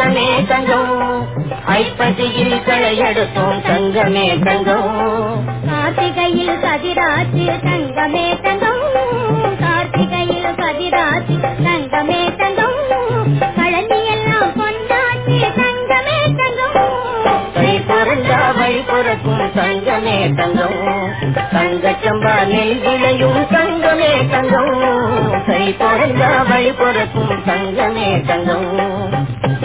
தங்கமே தங்கம் ஐப்பதியில் களை எடுத்தோம் தங்கமே தங்கம் கார்த்திகையில் கதிராச்சு தங்கமே தங்கம் கார்த்திகையில் கதிராச்சு தங்கமே தங்கம் பழனி எல்லாம் கொண்டாச்சு தங்கமே தங்கம் கை பிறந்தா வழி பிறக்கும் தங்கமே தங்கம் தங்கச்சம்பா நெல் விளையும் தங்கமே தங்கம் கை பிறந்தா வழி பிறக்கும் தங்கமே தங்கம்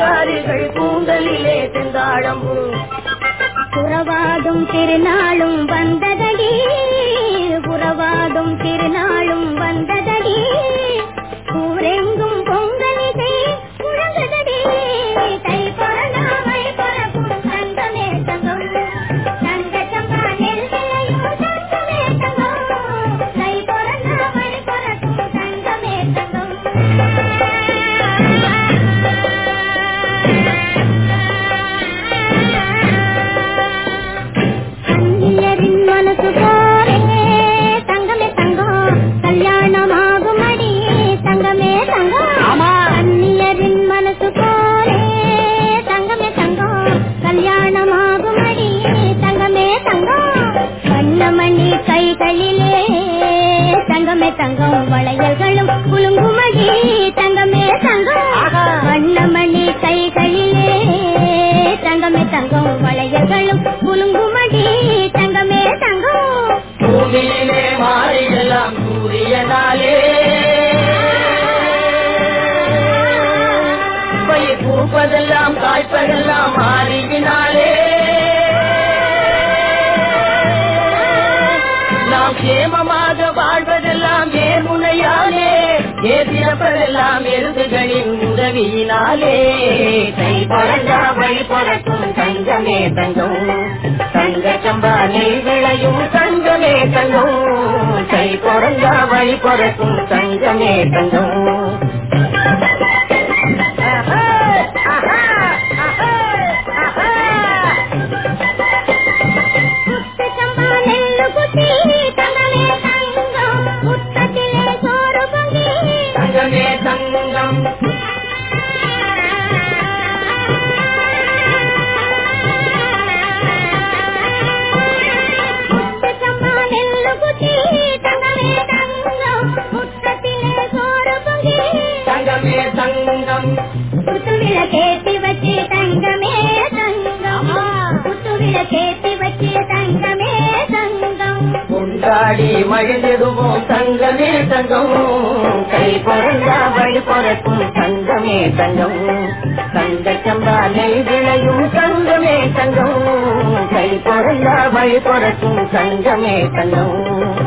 சிங்காரிகள் பூங்கலிலே செந்தாழம்பு புறவாடும் திருநாளும் வந்ததடி புறவாடும் திருநாளும் வந்ததடி. தங்கமே தங்கம் வளையல்களும் குலுங்குமடி தங்கமே தங்கம். வண்ணமணி கைகளிலே தங்கமே தங்கம் வளையல்களும் குலுங்குமடி தங்கமே தங்கம். பூமியிலே மாறியெல்லாம் பயிர் பூப்பதெல்லாம் காய்ப்பதெல்லாம் மாறிவினாலே. ஏமுனையாலே ஏசிறப்பதெல்லாம் உதவியினாலே. கை பறந்தா வழி பறக்கும் தங்கமே தங்கம். தங்க சம்பா நெல் விளையும் தங்கமே தங்கம். கை பிறந்தா வழி பறக்கும் தங்கமே தங்கம். தங்கம். தங்க சம்பாலை விளையும் தங்கமே தங்கம். கை பொறையா வழி பொறக்கும் தங்கமே தங்கம்.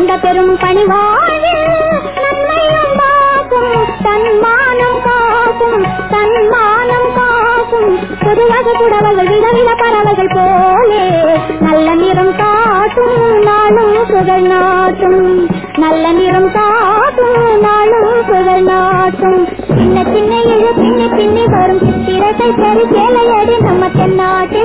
கொண்ட பெரும் பணிவாயில் நம்மையும் காக்கும் தன்மானம் காக்கும் தன்மானம் காக்கும். பொதுவாக குடவர்கள் விடவில பறவைகள் போலே நல்ல நிறம் காட்டும் நாளும் புகழ் நாட்டும். நல்ல நிறம் காட்டும் நாளும் புகழ் நாட்டும். சின்ன சின்ன இழு பின்னி பின்னி வரும் சித்திரத்தை சரி வேலையடி நம்ம தென்னாட்டு.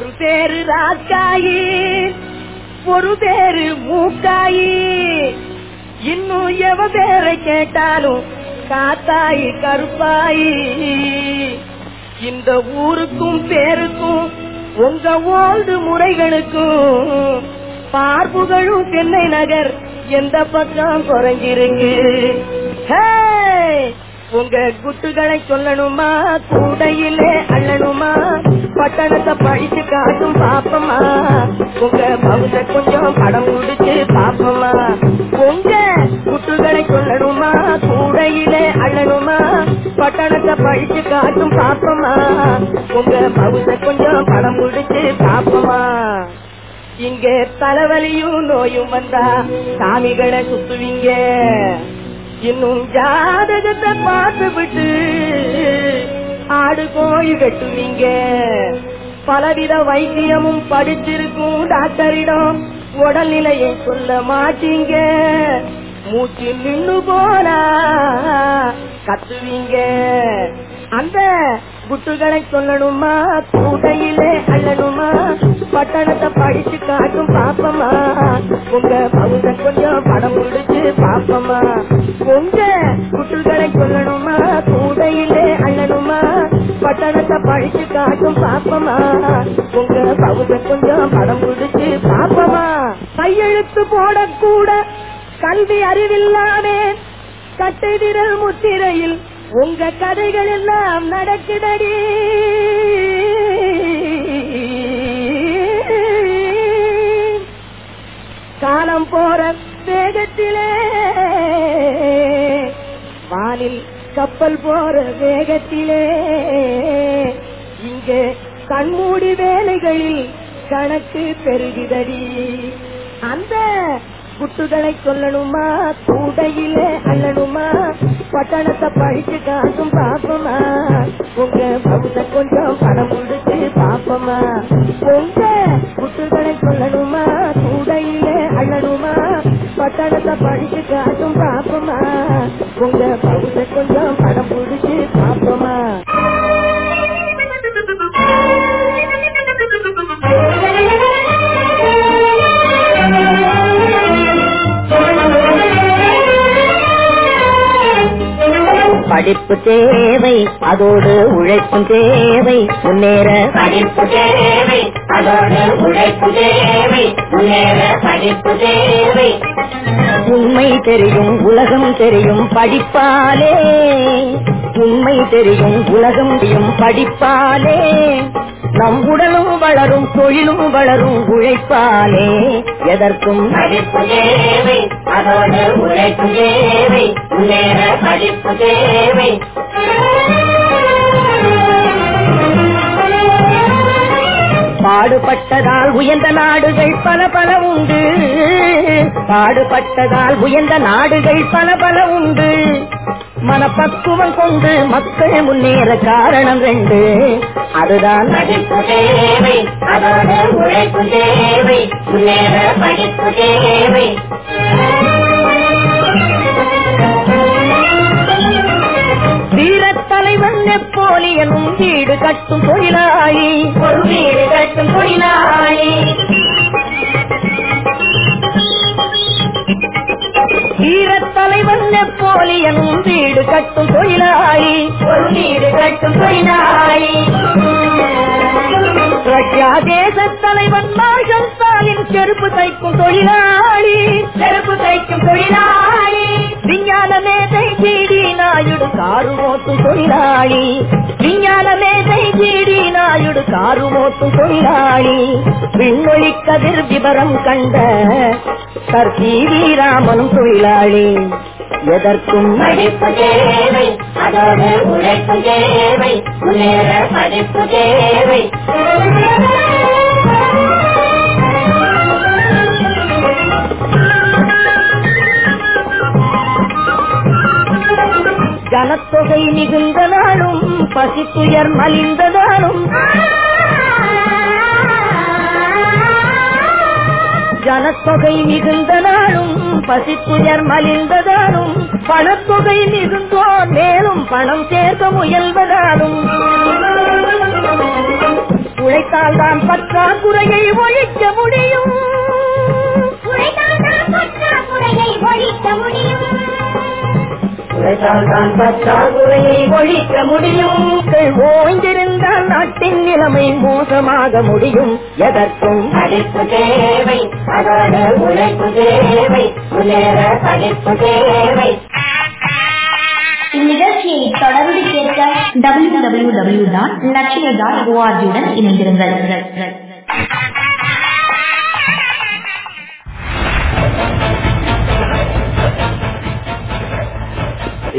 ஒரு பேரு ராஜாயி ஒரு பேரு மூக்காயி. இன்னும் எவ பேரை கேட்டாலும் காத்தாயி கருப்பாயி. இந்த ஊருக்கும் பேருக்கும் உங்க ஓல்டு முறைகளுக்கும் பார்ப்புகளும் சென்னை நகர் எந்த பக்கம் குறைஞ்சிருக்கு? உங்க குட்டுகளை சொல்லணுமா? கூடையிலே அள்ளணுமா? பட்டணத்தை படிச்சு காட்டும் பாப்பமா உங்க பவுச கொஞ்சம் படம் குடிச்சு பாப்பமா உங்க குட்டுகளை கொள்ளணுமா கூடையில அழணுமா பட்டணத்தை படிச்சு காட்டும் பாப்பமா உங்க பவுச கொஞ்சம் படம் குடிச்சு பாப்பமா இங்க தலைவலியும் நோயும் வந்தா சாமிகளை சுத்துவீங்க. இன்னும் ஜாதகத்தை பார்த்து விட்டு ஆடு கோயில் வெட்டுவீங்க பலவித வைத்தியமும் படிச்சிருக்கும் டாக்டரிடம் உடல்நிலையை சொல்ல மாட்டீங்க. மூச்சு நின்னு போனா கத்துவீங்க. அந்த குட்டுகளை சொல்லணுமா? பூடையிலே அல்லணுமா பட்டணத்தை படிச்சு காட்டும் பாப்பமா? உங்க பவுத கொஞ்சம் படம் முடிச்சு பாப்பமா? உங்க குட்டுகளை சொல்லணுமா? பூடையிலே அள்ளணுமா? பட்டணத்தை பழிச்சு காட்டும் பாப்பமா? உங்க பகுத கொஞ்சம் படம் பிடிச்சு பாப்பமா? கையெழுத்து போடக்கூட கல்வி அறிவில்லாமே. கட்டை விரல் முத்திரையில் உங்க கதைகள் எல்லாம் நடக்குதடி. காலம் போற கப்பல் போற வேகத்திலே. இங்கே கண்மூடி வேலைகளில் கணக்கு பெருகிதடி. அந்த குட்டுகளை சொல்லணுமா? கூடையில அள்ளணுமா? பட்டணத்தை படிச்சு காசும் பாப்பமா உங்க பகுத கொஞ்சம் பணம் முடிச்சு பாப்பமா உங்க குட்டுகளை சொல்லணுமா? கூடையில அள்ளணுமா? பட்டணத்தை படிச்சு காட்டும் பாப்பமா? உங்க பகுத கொஞ்சம் படம் முடிச்சு பாப்பமா? படிப்பு தேவை அதோடு உழைப்பும் தேவை. முன்னேற படிப்பு தேவை அதோடு உழைப்பு தேவை. முன்னேற படிப்பு தேவை. உண்மை தெரியும் உலகம் தெரியும் படிப்பாலே. உண்மை தெரியும் உலகம் தெரியும் படிப்பாலே. நம் உடலும் வளரும் தொழிலும் வளரும் உழைப்பாலே. எதற்கும் படிப்பு தேவை அதோடு உழைப்பு தேவை படிப்பு தேவை. பாடுபட்டதால் உயர்ந்த நாடுகள் பல பல உண்டு. பாடுபட்டதால் உயர்ந்த நாடுகள் பல பல உண்டு. மனப்பக்குவம் கொண்டு மக்கள் முன்னேற காரணம் ரெண்டு. அதுதான் படிப்பு தேவை அதோடு உழைப்பு தேவை முன்னேற படிப்பு தேவை. வீரத் தலைவன் நெப்போலியனும் வீடு கட்டும் தொழிலாளி. ஒரு வீடு கட்டும் தொழிலாளி வீரத் தலைவன் நெப்போலியனும் வீடு கட்டும் தொழிலாளி ஒரு வீடு கட்டும் தொழிலாளி ரஷ்யா தேச தலைவன் மார்ஷல் ஸ்டாலின் செருப்பு தைக்கும் தொழிலாளி. செருப்பு தைக்கும் தொழிலாளி. ஜிடி நாயுடு காரு ஓட்டும் தொழிலாளி விஞ்ஞான மேதை ஜிடி நாயுடு காரு ஓட்டும் தொழிலாளி விண்மொழி கதிர் விவரம் கண்ட சர் சி ராமனும் தொழிலாளி. எதற்கும் படிப்பு தேவை அதோடு உழைப்பு தேவை முன்னேற படிப்பு தேவை. ஜனத்தொகை மிகுந்த நாளும் பசித்துயர் மலிந்த நாளும் ஜனத்தொகை மிகுந்த நாளும் பசித்துயர் மலிந்ததாலும். பணத்தொகை மிகுந்தோர் மேலும் பணம் சேர்க்க முயல்வதாலும். உழைத்தால் தான் பற்றாக்குறையை ஒழிக்க முடியும். உழைத்தால் தான் பற்றாக்குறையை ஒழிக்க முடியும். ஓய்ந்திருந்தால் நாட்டின் நிலைமை மோசமாக முடியும். எதற்கும் படிப்பு தேவை அதோடு உழைப்பு தேவை முன்னேற படிப்பு தேவை. இந்நிகழ்ச்சியை தொடர்ந்து கேட்க W W W dot Lakshya dot ஓஆர்ஜியுடன் இணைந்திருங்கள்.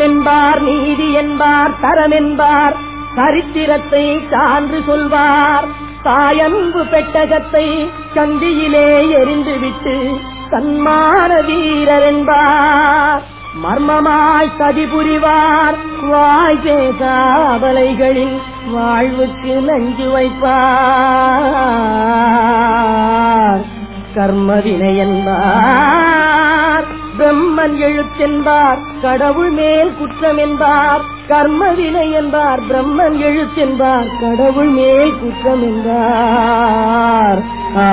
தர்மம் என்பார் நீதி என்பார் தரம் என்பார் சரித்திரத்தை சான்று சொல்வார். தாயன்பு பெட்டகத்தை சந்தியிலே எரிந்துவிட்டு சன்மான வீரர் என்பார். மர்மமாய் சதி புரிவார் வாய் பேசாவலைகளில் வாழ்வுக்கு நஞ்சு வைப்பார். கர்மவினை என்பார் பிரம்மன் எழுத்தென்பார் கடவுள் மேல் குற்றம் என்பார் கர்மவினை என்பார் பிரம்மன் எழுத்தென்பார் கடவுள் மேல் குற்றம் என்பார் ஆ.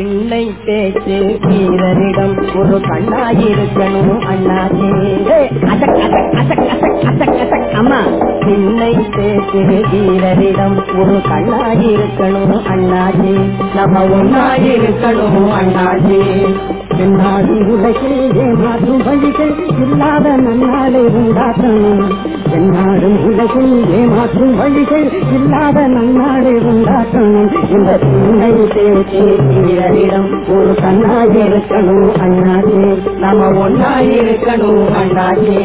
இந்த பேச்சு வீரரிடம் ஒரு கண்ணாயிருக்கணும் அண்ணாச்சே அம்மா திண்ணை பேச்சு வீரரிடம் ஒரு கண்ணாயிருக்கணும் அண்ணாச்சே நம்ம ஒன்னாயிருக்கணும் அண்ணாச்சே என்னாடு உலகில் ஏமாற்றும் வழிகள் இல்லாத நன்னாளை உண்டாக்கணும். என்னாடும் உலகில் ஏமாற்றும் வழிகள் இல்லாத நன்னாடு உண்டாக்கணும். இந்த திண்ணை பேச்சு வீரரிடம் ஒரு கண்ணாயிருக்கணும் அண்ணாச்சே நம்ம ஒன்னாயிருக்கணும் அண்ணாச்சே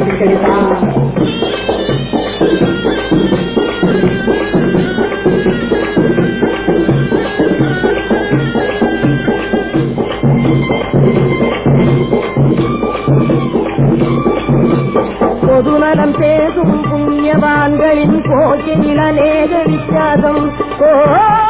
பொதுநலம் வித்தியாசம் ஓ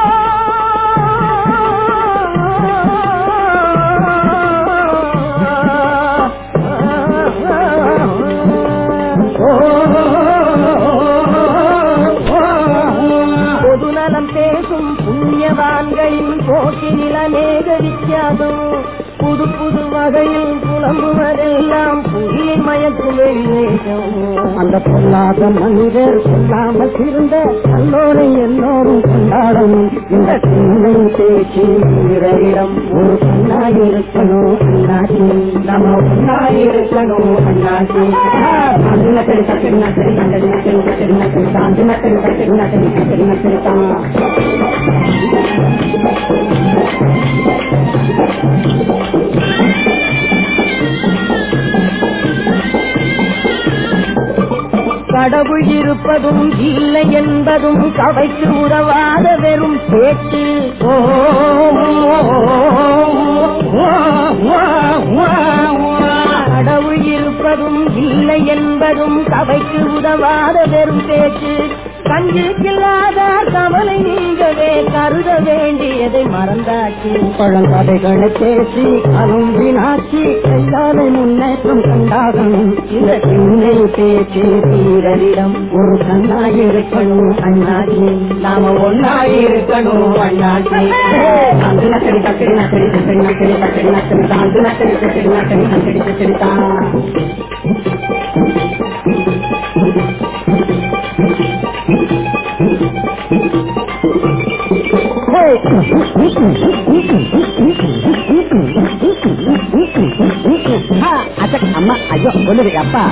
அந்த பொல்லாத மனிதர் சொல்லாமல் இருந்த நல்லோரை எல்லோரும் கொண்டாடணும் இந்த சின்னை பேச்சு வீரரிடம் ஒரு பொண்ணாயிருக்கணும் அண்ணாச்சி நம்ம ஒன்னாயிருக்கணும் அண்ணாச்சி கடவுள் இருப்பதும் இல்லை என்பதும் கவைக்கு உறவாத வெறும் பேச்சு. ஓ, கடவுள் இருப்பதும் இல்லை என்பதும் கவைக்கு உதவாத வெறும் பேச்சு. கஞ்சிக்கில்லாதார் கவலை நீங்கவே கருத வேண்டியதை மறந்தாச்சு பழங்கதைகளை பேசி அரும்பினாச்சு கையாலை முன்னேற்றம் கண்டாகணும் இந்த பின்னை பேச்சு வீரரிடம் ஒரு கண்ணாயிருக்கணும் அண்ணாஜி நாம ஒன்னாயிருக்கணும் அண்ணாஜி அந்த நக்கடி தக்கடி நக்கடி தக்கடி நக்கடி தக்கடி நக்கடி தான் அந்த நக்கடி தக்கடி நக்கடி நக்கடி தக்கடி தான் அம்மா ஐயோ சொல்லுது அப்பா.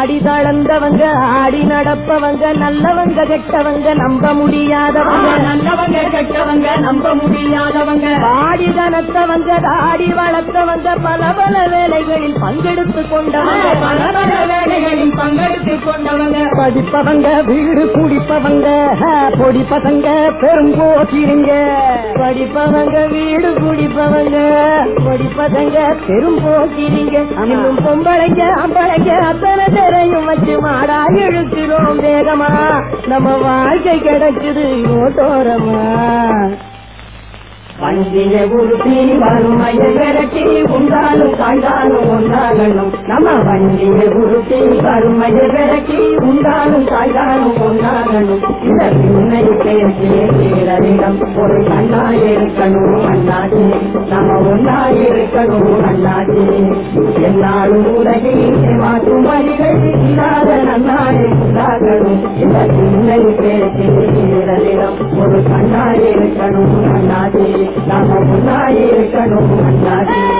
நாடி தளர்ந்தவங்க ஆடி நடப்பவங்க நல்லவங்க கெட்டவங்க நம்ப முடியாதவங்க. நல்லவங்க கெட்டவங்க நம்ப முடியாதவங்க. ஆடி தனத்தவங்க தாடி வளர்த்தவங்க பல பல வேலைகளில் பங்கெடுத்து கொண்டவங்க. பல பல வேலைகளில் பங்கெடுத்து கொண்டவங்க. படிப்பவங்க வீடு குடிப்பவங்க பொடி பசங்க பெரும்போக்கிருங்க படிப்பவங்க வீடு குடிப்பவங்க பொடி பசங்க பெரும்போக்கிருங்க இன்னும் பொம்பளைங்க அம்பளைங்க அத்தனை பேரையும் வச்சு மாடா இழுக்கிறோம் வேகமா. நம்ம வாழ்க்கை கிடைக்குது ஓட்டோரமா வஞ்சிய உருட்டி வறுமையை விரட்டி உண்டாலும் தாய்தானும் ஒன்றாகணும். நம்ம வஞ்சிய உருட்டி வறுமையை விரட்டி உண்டாலும் தாய்தானும் ஒன்றாகணும். இந்த பின்னை பேசிய வீரரிடம் ஒரு கண்ணாயிருக்கணும் அண்ணாஜி. நம்ம ஒன்னாயிருக்கணும் அண்ணாஜி. எல்லாரும் உலகில் மாற்றும் வழிகள் இல்லாத நன்னாடு உண்டாகணும். இந்த சின்ன பேசிடம் ஒரு கண்ணாடி இருக்கணும் முன்னாடி இருக்கணும்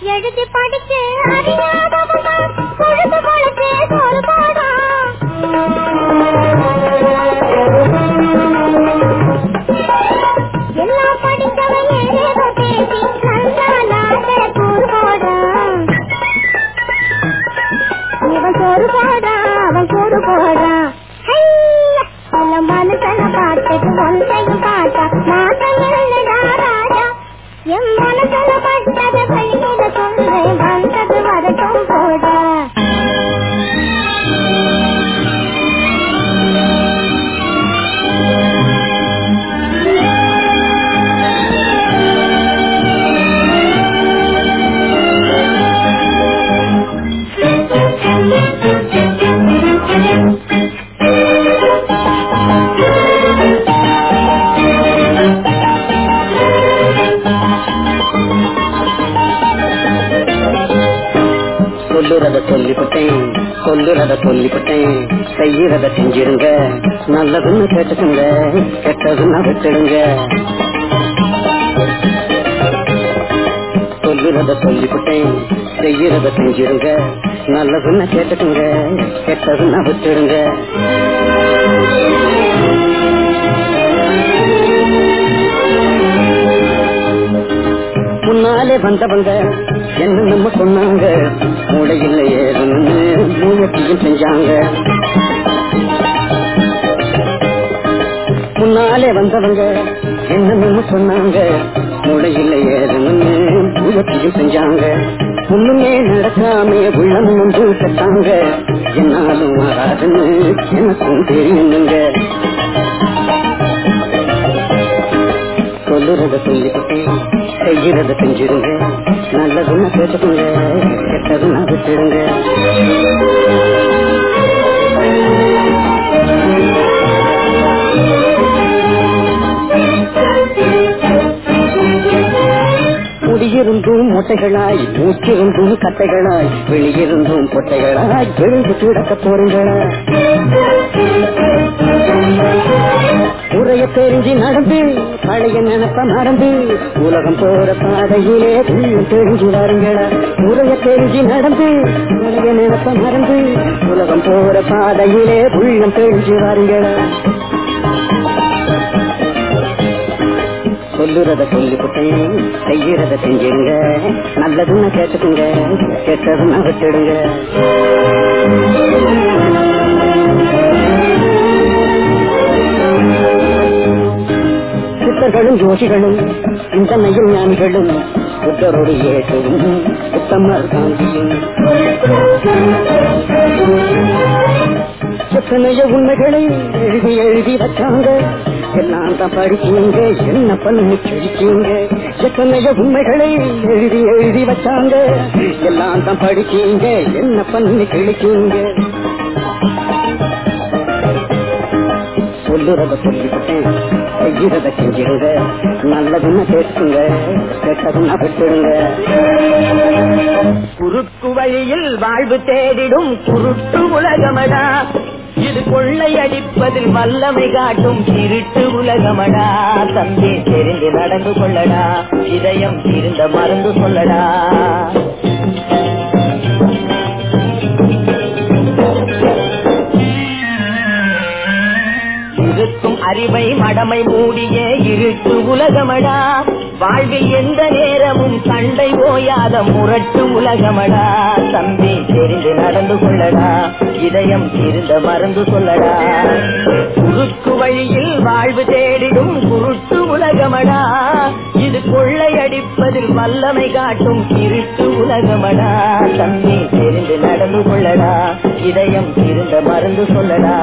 எழுதி படிச்சு அறியாதவன் கேட்டுடுங்க சொல்லுறத சொல்லிவிட்டேன் செய்யறத செஞ்சிருங்க. நல்லதுன்னு கேட்டுக்குங்க கெட்டதுன்னா விட்டுடுங்க. முன்னாலே வந்தவங்க என்ன நம்ம சொன்னாங்க. மூளையில் ஏதுன்னு முயற்சியும் செஞ்சாங்க. வந்தவங்க என்னன்னு சொன்னாங்க. மூளையில் ஏதுன்னு முயற்சியும் செஞ்சாங்க. ஒண்ணுமே நடக்காம உள்ளம் நொந்து கட்டாங்க. என்னாலும் வராதுன்னு எனக்கும் தெரியுங்க சொல்லுறத சொல்லிக்கிட்டேன் செய்யறத செஞ்சிருங்க. நல்லதுன்னா கேட்டுக்கோங்க கெட்டதுன்னா விட்டுடுங்க. முடியிருந்தும் மொட்டைகளாய் மூச்சிருந்தும் கட்டைகளாய் வெளியிருந்தும் பொட்டைகளாய் விழுந்து கிடக்க போறீங்களா உரைய தெரிஞ்சு நடந்து பழைய நினைப்ப மறந்து உலகம் போற பாதையிலே உள்ளம் தெரிஞ்சு வாருங்களா உரைய தெரிஞ்சு நடந்து பழைய நினைப்ப மறந்து உலகம் போற பாதையிலே உள்ளம் தெரிஞ்சு வாருங்களா சொல்லுறத சொல்லிவிட்டேன் செய்யறத செஞ்சிருங்க. நல்லதுன்னு கேட்டுக்குங்க கெட்டதுன்னா விட்டுடுங்க. சித்தர்களும் ஜோஷிகளும் சிந்தனையும் ஞானிகளும் புத்தரோடு ஏற்றும் உத்தமர் காந்தியும். எத்தனைய உண்மைகளை எழுதி எழுதி வச்சாங்க. எல்லாம் தான் படிச்சீங்க என்ன பண்ணி கிழிச்சீங்க எத்தனைய உண்மைகளை எழுதி எழுதி வச்சாங்க. எல்லாம் தான் படிச்சீங்க என்ன பண்ணி கிழிச்சீங்க சொல்லுறத சொல்லிவிட்டேன் செய்யறத செஞ்சிருங்க. நல்லதுன்னு கேட்டுங்க கெட்டதுன்னா விட்டுடுங்க. குறுக்கு வழியில் வாழ்வு தேடிடும் குருட்டு உலகமடா. இது கொள்ளையடிப்பதில் வல்லமை காட்டும் இருட்டு உலகமடா. தம்பி தெரிந்து நடந்து கொள்ளடா. இதயம் இருந்த மருந்து சொல்லடா. இருக்கும் அறிவை மடமை மூடிய இருட்டு உலகமடா. வாழ்வில் எந்த நேரமும் சண்டை ஓயாத முரட்டு உலகமடா. தம்பி தெரிந்து நடந்து கொள்ளடா. இதயம் இருந்த மறந்து சொல்லடா. குறுக்கு வழியில் வாழ்வு தேடிடும் குருட்டு உலகமடா. இது கொள்ளையடிப்பதில் வல்லமை காட்டும் இருட்டு உலகமடா. தம்பி தெரிந்து நடந்து கொள்ளடா. இதயம் இருந்த மறந்து சொல்லடா.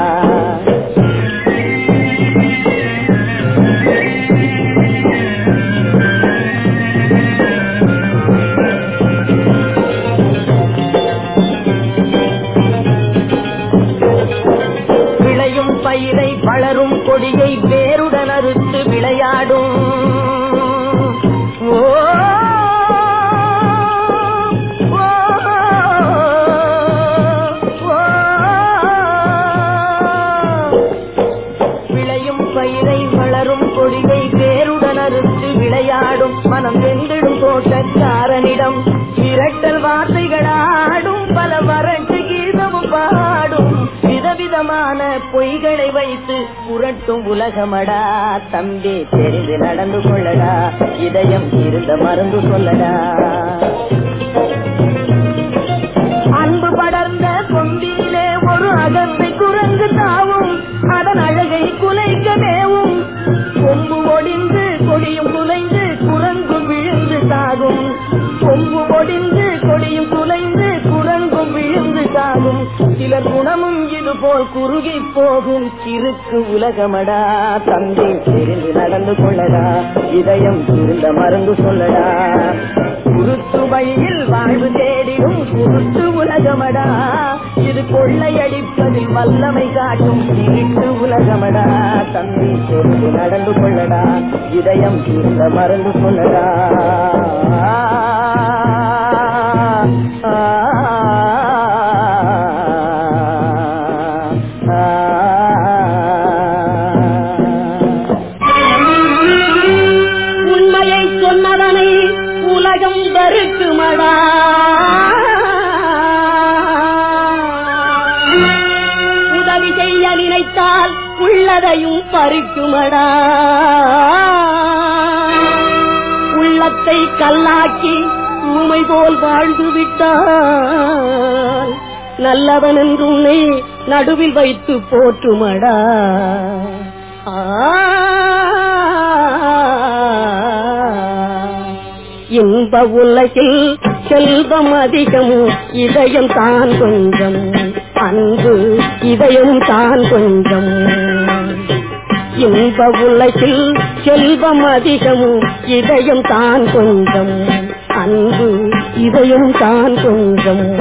புரட்டும் உலகமடா. தம்பி தெரிந்து நடந்து கொள்ளடா. இதயம் இருந்த மருந்து சொல்லடா. போல் குறுகி போகும் சிறுக்கு உலகமடா. தந்தை தெரிந்து நடந்து கொள்ளடா. இதயம் இருந்த மருந்து சொல்லடா. குருத்து வழியில் வாழ்வு தேடிடும் குருத்து உலகமடா. இது கொள்ளையடிப்பதில் வல்லமை காட்டும் இருட்டு உலகமடா. தந்தை தெரிந்து நடந்து கொள்ளடா. இதயம் இருந்த மருந்து சொல்லடா. ஆ. பறிக்குமடா உள்ளத்தை கல்லாக்கி ஊமை போல் வாழ்ந்து விட்டால் நல்லவன் என்று உன்னை நடுவில் வைத்து போற்றுமடா. இன்ப உலகில் செல்வம் அதிகம் இதயம் தான் கொஞ்சம். அன்பு இதயம் தான் கொஞ்சம். இன்ப உலகில் செல்வம் அதிகமும் இதயம் தான் கொஞ்சம். அன்பு இதயம் தான் கொஞ்சம்.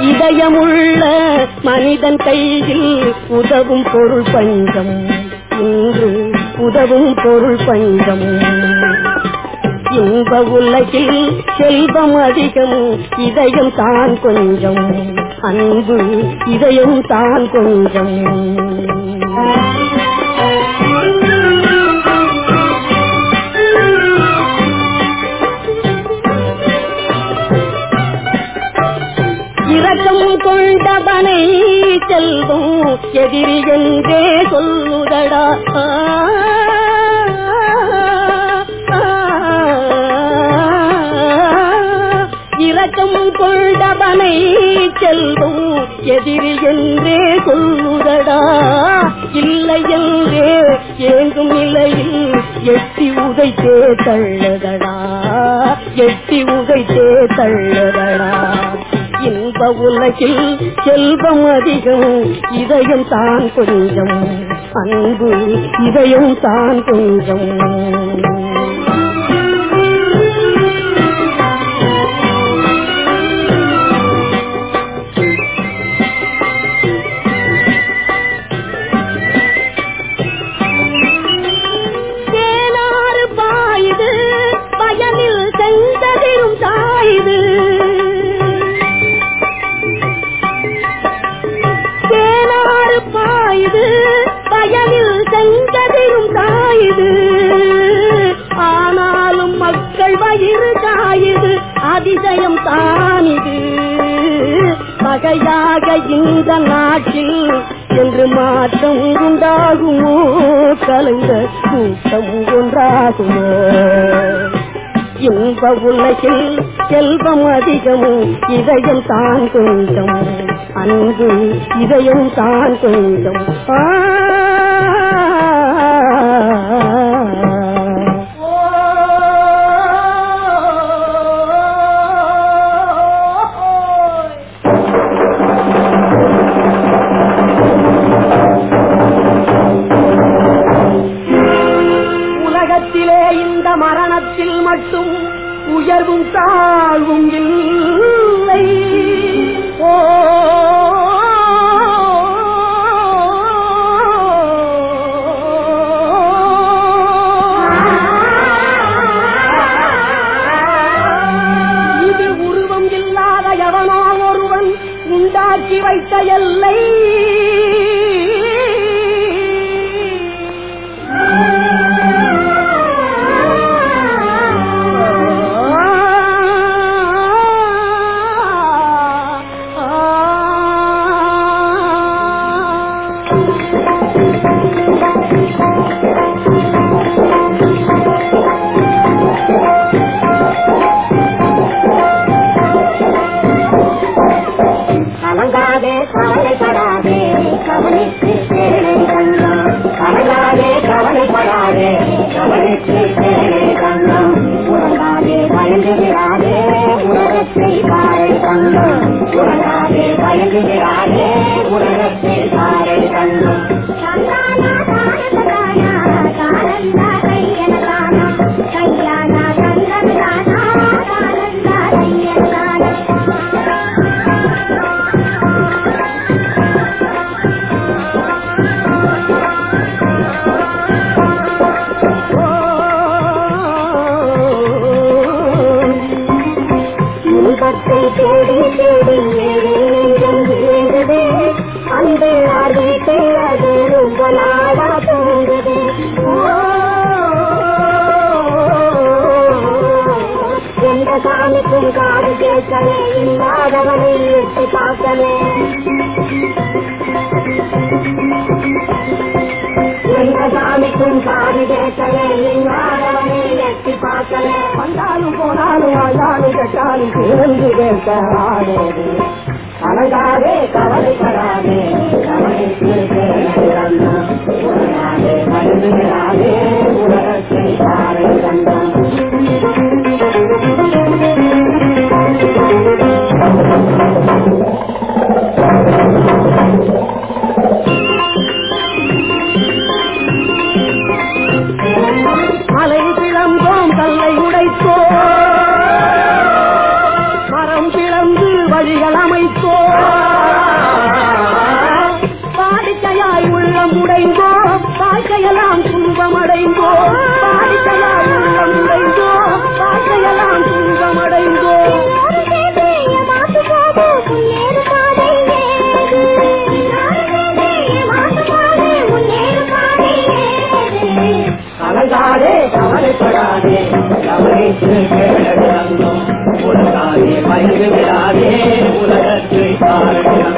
இதயமுள்ள மனிதன் கையில் உதவும் பொருள் பஞ்சம். இன்று உதவும் பொருள் பஞ்சம். இன்ப உலகில் செல்வம் அதிகம் இதயம் தான் கொஞ்சம். அன்பு இதயம் தான் கொஞ்சம். இரக்கம் கொண்டவனை செல்வம் எதிரி என்றே சொல்லுதடா. இரக்கம் கொண்டவனை செல்வம் எதிரி என்றே சொல்லுதடா. இல்லை என்றே ஏங்கும் நிலையில் எட்டி உதைத்தே தள்ளுதடா. எட்டி உதைத்தே தள்ளுதடா. இன்ப உலகில் செல்வம் அதிகம். இதயம் தான் கொஞ்சம். அன்பு இதயம் தான் கொஞ்சம். பகையாக இந்த நாட்டில் என்று மாற்றம் உண்டாகுமோ? கலந்த கூட்டம் ஒன்றாகுமோ? இன்ப உலகில் செல்வம் அதிகமும் இதயம் தான் கொஞ்சம். அன்பு இதயம் தான் கொஞ்சம். ஆ உயர்வும் தாழ்வும் இல்லை. காடு கேட்கவே இல்லாதவனை எட்டு காக்கவே எந்த சாமிக்கும் காடு கேட்கவே இல்லாதவனை வந்தாலும் போனாலும் வாழ்ந்தாலும் கட்டாலும் பிறந்து கேட்க ஆடோடு கவலைப்படாதே கவலைக்கு உலகத்தை பாறை கண்டான் Thank you. அங்கு விடாதே உலகத்தை பாருங்கள்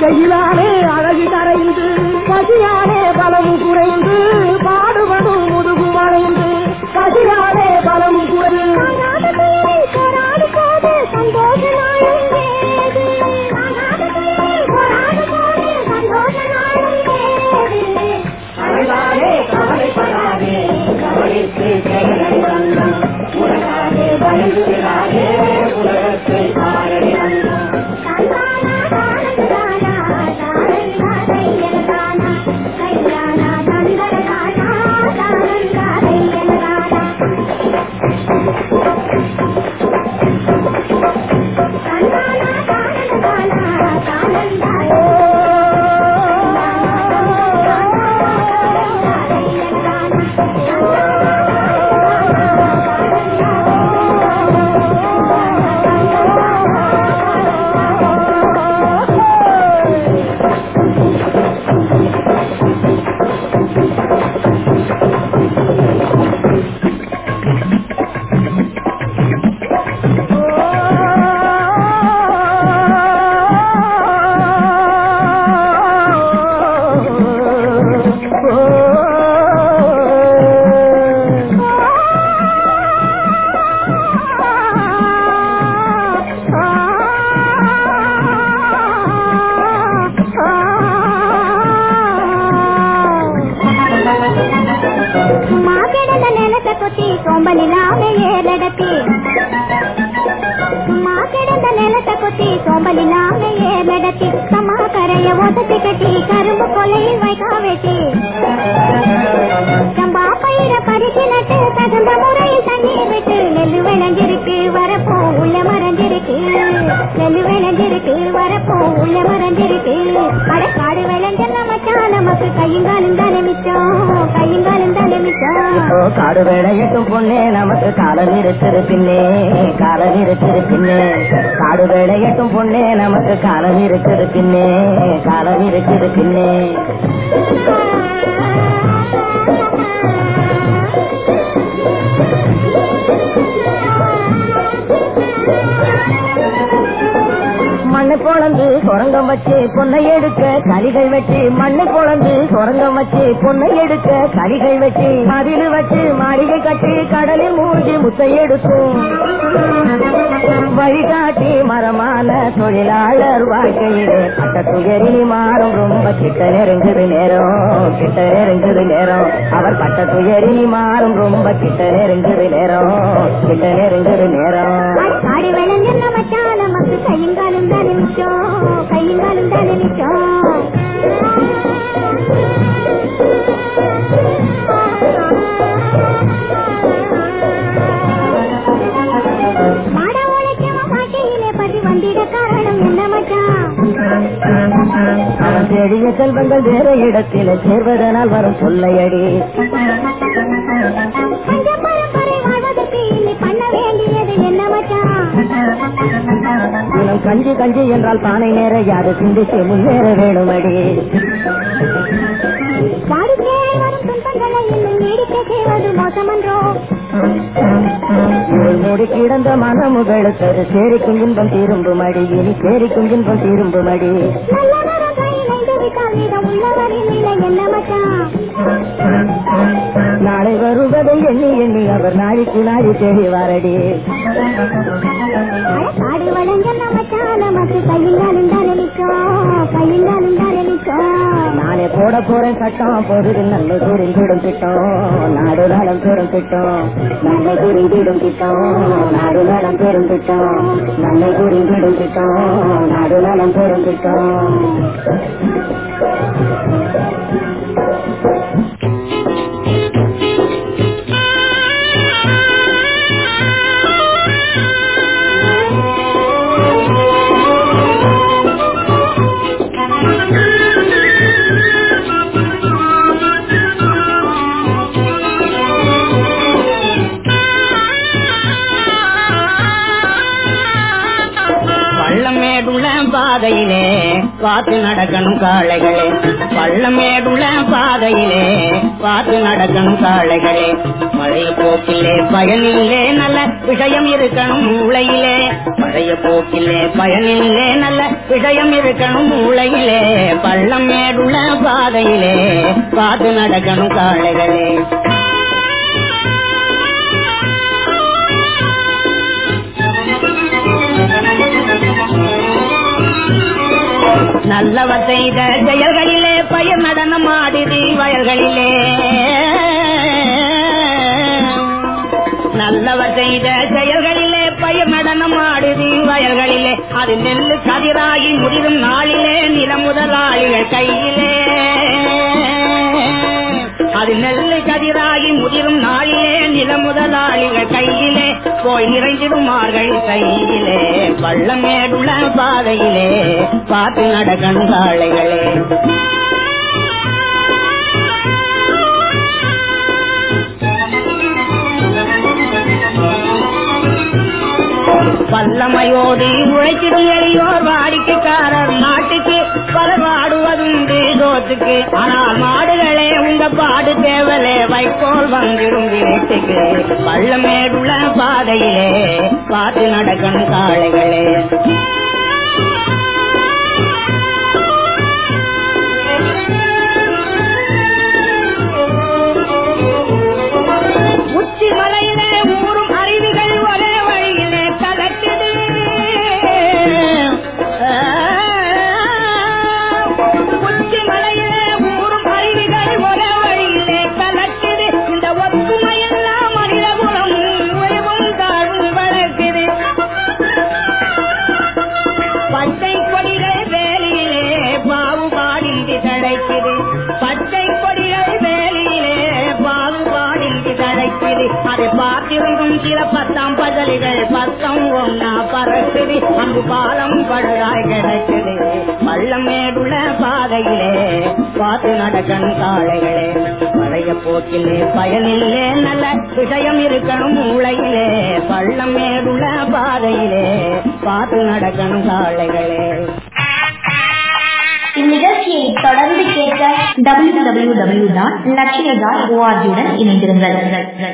வெயிலாலே அழகு கரைந்து பசியாலே காலம் இருக்குது பின்னே. காடு வேலையட்டும் பொண்ணே நமக்கு காலம் இருக்குது பின்னே. காலம் இருக்குது மண்ணு பொழந்து சுரங்கம் வச்சு பொண்ணை எடுக்க கலிகள் வச்சு மண்ணு பொழந்து சுரங்கம் வச்சு பொண்ணை எடுக்க கலிகள் வச்சு மதில் வச்சு மாளிகை கட்டி கடலில் மூழ்கி முத்தை எடுக்கும். வழிகாட்டி மரமான தொழிலாளர் வாழ்க்கையிலே பட்ட துயரினி மாறும். ரொம்ப கிட்ட நெருங்குது நேரம் கிட்ட நெருங்குது நேரம். அவர் பட்ட துயரினி மாறும். ரொம்ப கிட்ட நெருங்குது நேரம் கிட்ட நெருங்குது நேரம். ஆடி விளைஞ்ச மச்சான் நமக்கு கையும் காலும் தானே செல்வங்கள் வேற இடத்தில சேர்வதனால் வரும் சொல்லையடி. கஞ்சி கஞ்சி என்றால் பானை நேர யாது? சிந்திச்சு முன்னேற வேணுமடி. மூடி கிடந்த மனமுகளுக்கு சேரிக்கும் இன்பம் தீரும்புமடி. இனி சேரிக்கும் இன்பம் என்ன மச்சான் நாளை வருவதை எண்ணி எண்ணி அவர் நாளைக்கு நாளை தேடி வாரடி. நானே போட போறேன் சட்டம் பொருது நல்ல தூரில் விடும் திட்டம் நாடு நலம் பெரும் திட்டம். நல்ல தூரில் விடும் திட்டம் நாடு நலம் பெரும் திட்டம். நல்ல தூரில் விடும் திட்டம் நாடு நலம் பெரும் திட்டம். பாதையிலே பார்த்து நடக்கணும் காளைகளே. பள்ளமேடுள்ள பாதையிலே பார்த்து நடக்கணும் காளைகளே. பழைய போக்கிலே பயனில்லே நல்ல விஷயம் இருக்கணும் மூளையிலே. பழைய போக்கிலே பயனில்லே நல்ல விஷயம் இருக்கணும் மூளையிலே. பள்ளமேடுள்ள பாதையிலே பார்த்து நடக்கணும் காளைகளே. நல்லவர் செய்த செயல்களிலே பயிர் நடனம் ஆடுதி வயல்களிலே. நல்லவர் செய்த செயல்களிலே பயிர் நடனம் ஆடுதி வயல்களிலே. அது நெல் கதிராகி முதிரும் நாளிலே நில முதலாளிகள் கையிலே. அது நெல்லை கதிராகி முதிரும் நாளிலே நில முதலாளிகள் கையிலே போய் நிறைந்திடுமார்கள் கையிலே. பள்ளமேடுள்ள பாதையிலே பார்த்து நடக்கணும் காளைகளே. வல்லமையோடு உழைத்திடும் எளியோர் வாடிக்கைக்காரர் நாட்டுக்கு பல பாடுவதுண்டு தோத்துக்கு. ஆனால் மாடுகளே உங்க பாடு தேவலே வைக்கோல் வந்திடும் வீட்டுக்கு. பள்ளமேடுள்ள பாதையிலே பார்த்து நடக்கணும் காளைகளே சில பதலிகள் பத்தம் ஒன்னா பறக்குது அங்கு பாலம் பழுதாய் கிடக்குது. பள்ளம் மேடுள்ள பாதையிலே பார்த்து நடக்கணும் காளைகளே பழைய போக்கிலே பயனில்லே நல்ல விஷயம் இருக்கணும் மூளையிலே. பள்ளம் மேடுள்ள பாதையிலே பார்த்து நடக்கணும் காளைகளே இந்நிகழ்ச்சியை தொடர்ந்து கேட்க W W W dot Lakshya dot ஓஆர்ஜியுடன் இணைந்திருங்கள்.